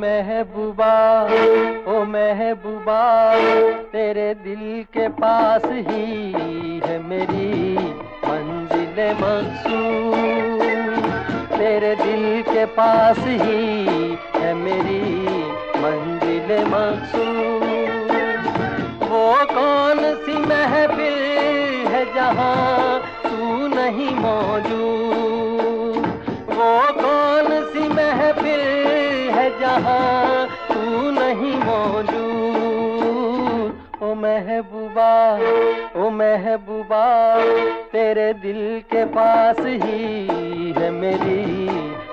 महबूबा, ओ महबूबा, तेरे दिल के पास ही है मेरी मंजिल मकसूद तेरे दिल के पास ही है मेरी मंजिल मकसूद वो कौन सी महफिल है जहाँ तू नहीं मौजूद? है तू नहीं मौजूद। ओ महबूबा ओ महबूबा, तेरे दिल के पास ही है मेरी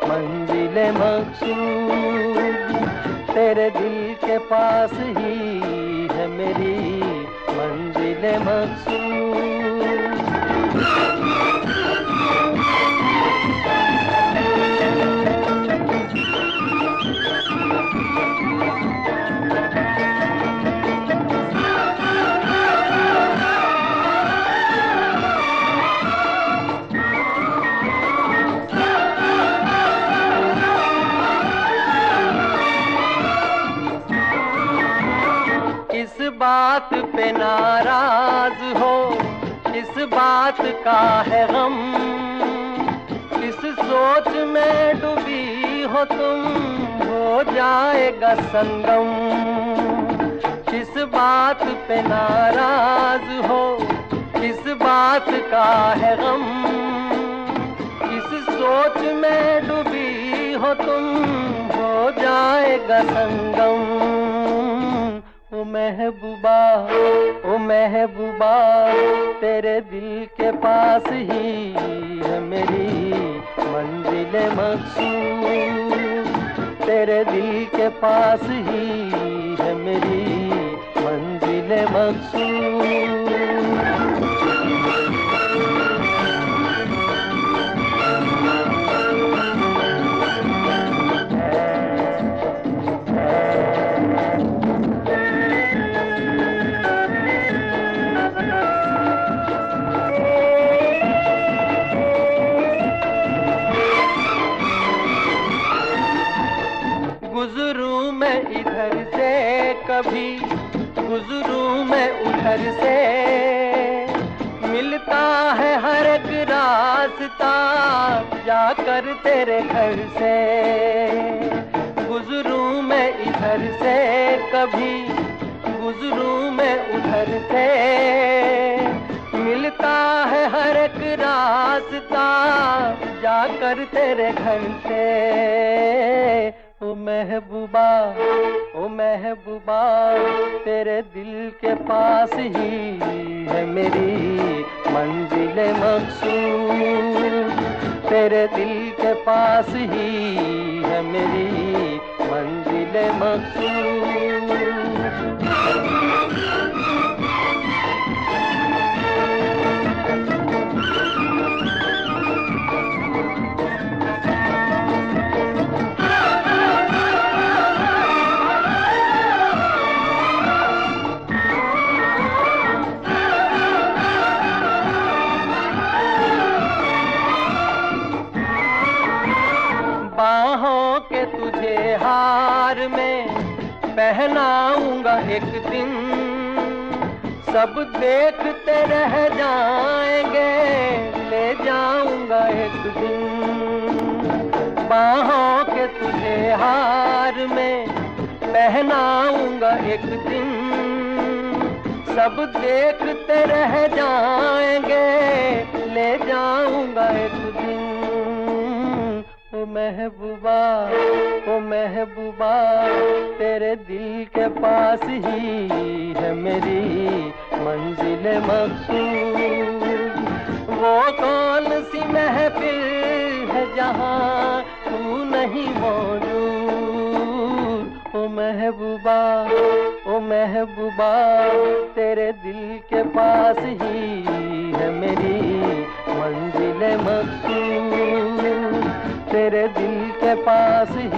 मंजिल मकसूद तेरे दिल के पास ही है मेरी मंजिल मकसूद बात पे नाराज़ हो किस बात का है गम। किस सोच में डूबी हो तुम, हो जाएगा संगम। किस बात पे नाराज़ हो किस बात का है गम। किस सोच में डूबी हो तुम, हो जाएगा संगम। ओ महबूबा ओ महबूबा, तेरे दिल के पास ही है मेरी मंजिल मकसूद। तेरे दिल के पास ही है मेरी मंजिल मकसूद। गुजरूं मैं इधर से कभी, गुजरू मैं उधर से। मिलता है हर एक रास्ता जाकर तेरे घर से? गुजरूं मैं इधर से कभी, गुजरू मैं उधर से। मिलता है हर एक रास्ता जाकर तेरे घर से? महबूबा, ओ महबूबा, तेरे दिल के पास ही है मेरी मंजिल मकसूद तेरे दिल के पास ही है मेरी मंजिल मकसूद में पहनाऊँगा एक दिन। सब देखते रह जाएँगे, ले जाऊँगा एक दिन। बाहों के तुझे हार में पहनाऊँगा एक दिन। सब देखते रह जाएँगे, ले जाऊँगा एक दिन। महबूबा। महबूबा, तेरे दिल के पास ही है मेरी मंजिल मकसूद वो कौन सी महफिल है जहाँ तू नहीं मौजूद? ओ महबूबा ओ महबूबा, तेरे दिल के पास ही है मेरी मंजिल मकसूद तेरे दिल के पास ही